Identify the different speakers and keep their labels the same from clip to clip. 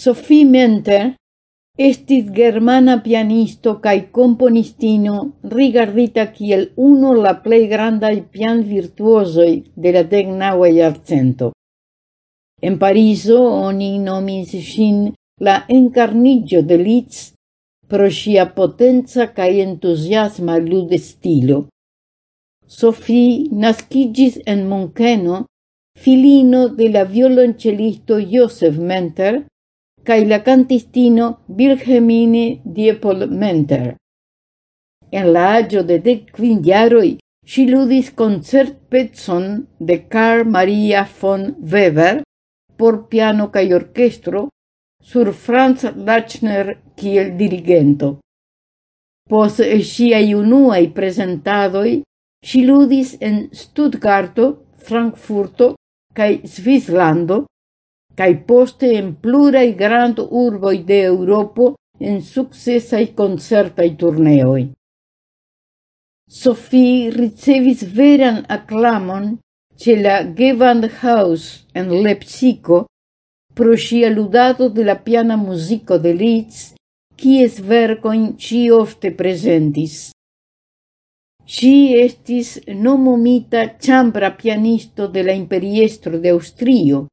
Speaker 1: Sophie Menter estis germana pianisto cae componistino rigardita kiel uno la plei grandai pian virtuosoi de la decnaua iarcento. En Pariso oni nomis sin la encarnigio de Litz pro sia potenza cae entusiasma lude stilo. Sophie nascigis en Munkeno, filino de la violoncelisto Joseph Menter, cae la cantistino Wilhelmine Diepol-Menter. En la agio de dec quindiaroi, si ludis concert petson de Carl Maria von Weber por piano cae orchestro sur Franz Lachner kiel dirigento. Pos ŝiaj unuai presentadoi, si ludis en Stuttgarto, Frankfurto cae Svislando cae poste en plurai grand urboi de Europo en successai concertai turneoi. Sophie ricevis veran aclamon ce la Gewandhaus en Leipzigo pro sia ludado de la piana musico de Litz quies vercoin ci ofte presentis. Si estis nomumita chambra pianisto de la imperiestro de Austrio,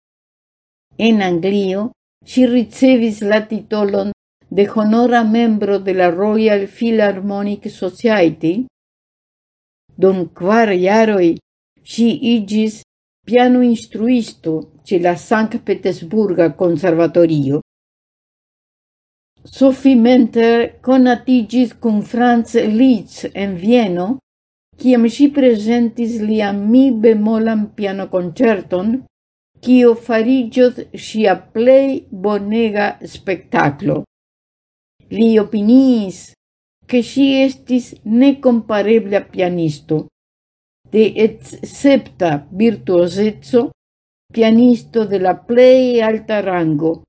Speaker 1: En Anglio si ricevis la titolon de honora membro de la Royal Philharmonic Society. Dum quar iaroi si igis piano instruisto ce la Sankt-Petersburga Conservatorio. Sophie Menter conatigis cum Franz Liszt en Vieno, ciam si presentis lian mi bemolan pianoconcerton cio farigios sia plei bonega spectaclo. Li opiniis, che si estis necomparebla pianisto, de excepta virtuosezzo, pianisto de la plei alta rango.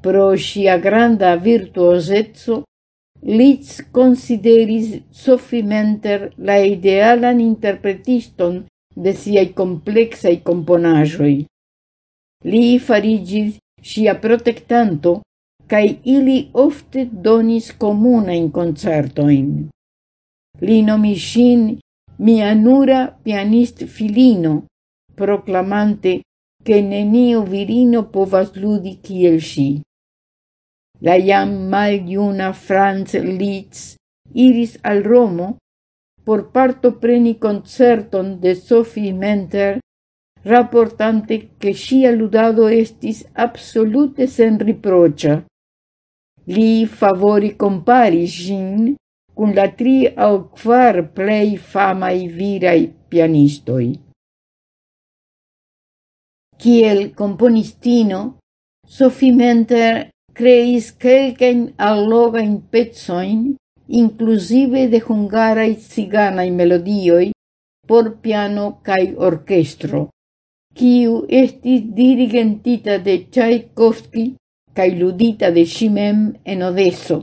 Speaker 1: Pro sia granda virtuosezzo, Litz consideris Sophie Menter la idealan interpretiston de siai complexai componajoi. Li farigis sia protectanto, cae ili ofte donis komunajn concertoin. Li nomis ŝin mia nura pianist filino, proclamante che nenio virino povas ludi kiel si. La jam maljuna Franz Litz iris al Romo por partopreni concerton de Sophie Menter, raportante che sia ludado estis absolute sen riprocha. Li favori compari gin cun la tri au quar plei famai virai pianistoi. Kiel componistino, Sophie Menter creis quelcain allogain pezzoin inclusive de hungara y cigana y melodioi por piano kai orquestro kiu estis dirigentita de Tchaikovsky kai ludita de ŝi mem en Odeso.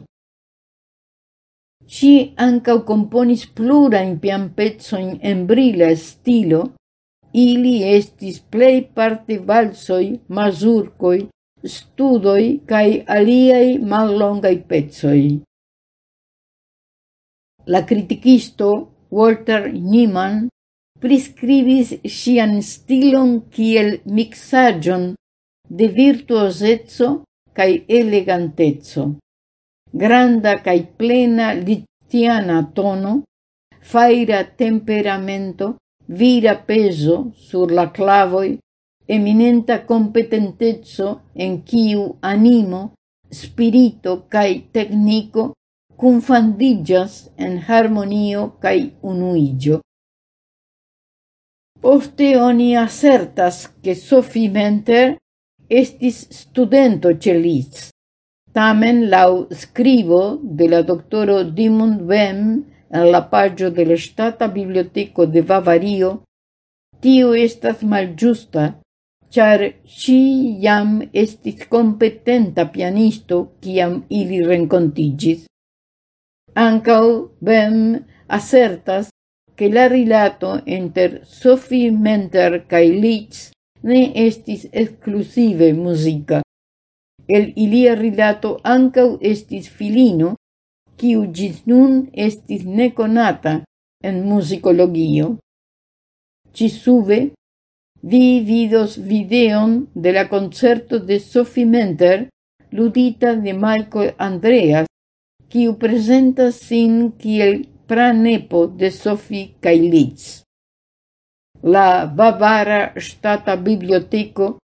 Speaker 1: componis plura in pian pezzoin en brila stilo, ili estis plei parte valsoi, mazurcoi, studoi cae aliai mal longai pezzoi. La criticisto Walter Niemann prescribis sian stilon kiel mixagion de virtuosezzo cae elegantezzo. Granda cae plena litiana tono, faira temperamento, vira peso sur la clavoi, eminenta competentezzo en kiu animo, spirito cae tecnico confandigas en harmonio cae unuigio. Poste oni acertas che Sophie Menter estis studento ce tamen lau scrivo de la doctoro Dimund Bem en la pagio de la Stata Biblioteco de Bavario, tio estas malgiusta, char si jam estis competenta pianisto ciam ili rencontigis. Ancau Bem assertas che la rilato inter Sophie Mentor cae Litz ne estis exclusive musica. El ilia rilato ancau estis filino, quiu gis nun estis neconata en musicologio. Cisube, vi vidos videon de la concerto de Sophie Mentor ludita de Michael Andreas kiu presentas sin kiel pranepo de Sophie Kailitz. La Bavara Stata Biblioteco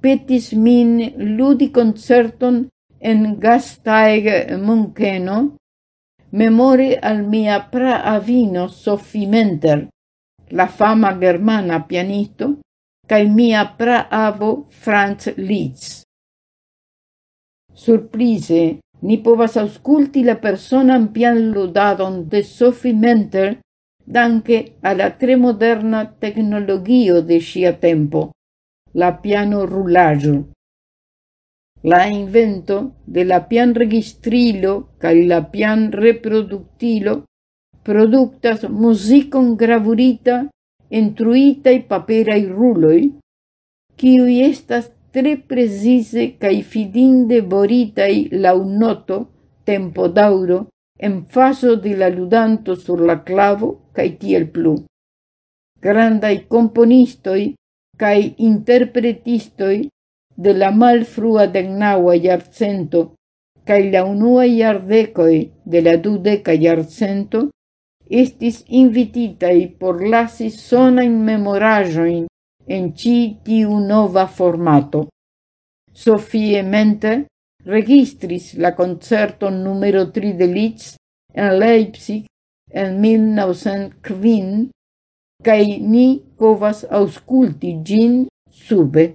Speaker 1: petis min ludi concerton en Gasteig Munkeno, memori al mia praavino Sophie Menter, la fama germana pianisto, cae mia praavo Franz Liszt. Surprize, Ni povas ausculti la personan pian ludadon de Sophie Mentel danke alla tre moderna tecnologio de sia tempo, la piano rullaggio. La invento de la pian registrilo cae la pian reproductilo productas musicon gravurita en paperai ruloi, ruloj, estas tre precise cae fidinde boritai lau noto, tempo dauro, en faso de la ludanto sur la clavo cae tiel plu. Grandai componistoi cae interpretistoi de la malfrua decnaua iarcento cae la unua iardecoi de la dudeca iarcento estis invititai por lasi sonain memorajoin en ci tiu nova formato. Sofie mente registris la concerto numero 3 de Liszt en Leipzig en 1905 kaj ni povas ausculti gin sube.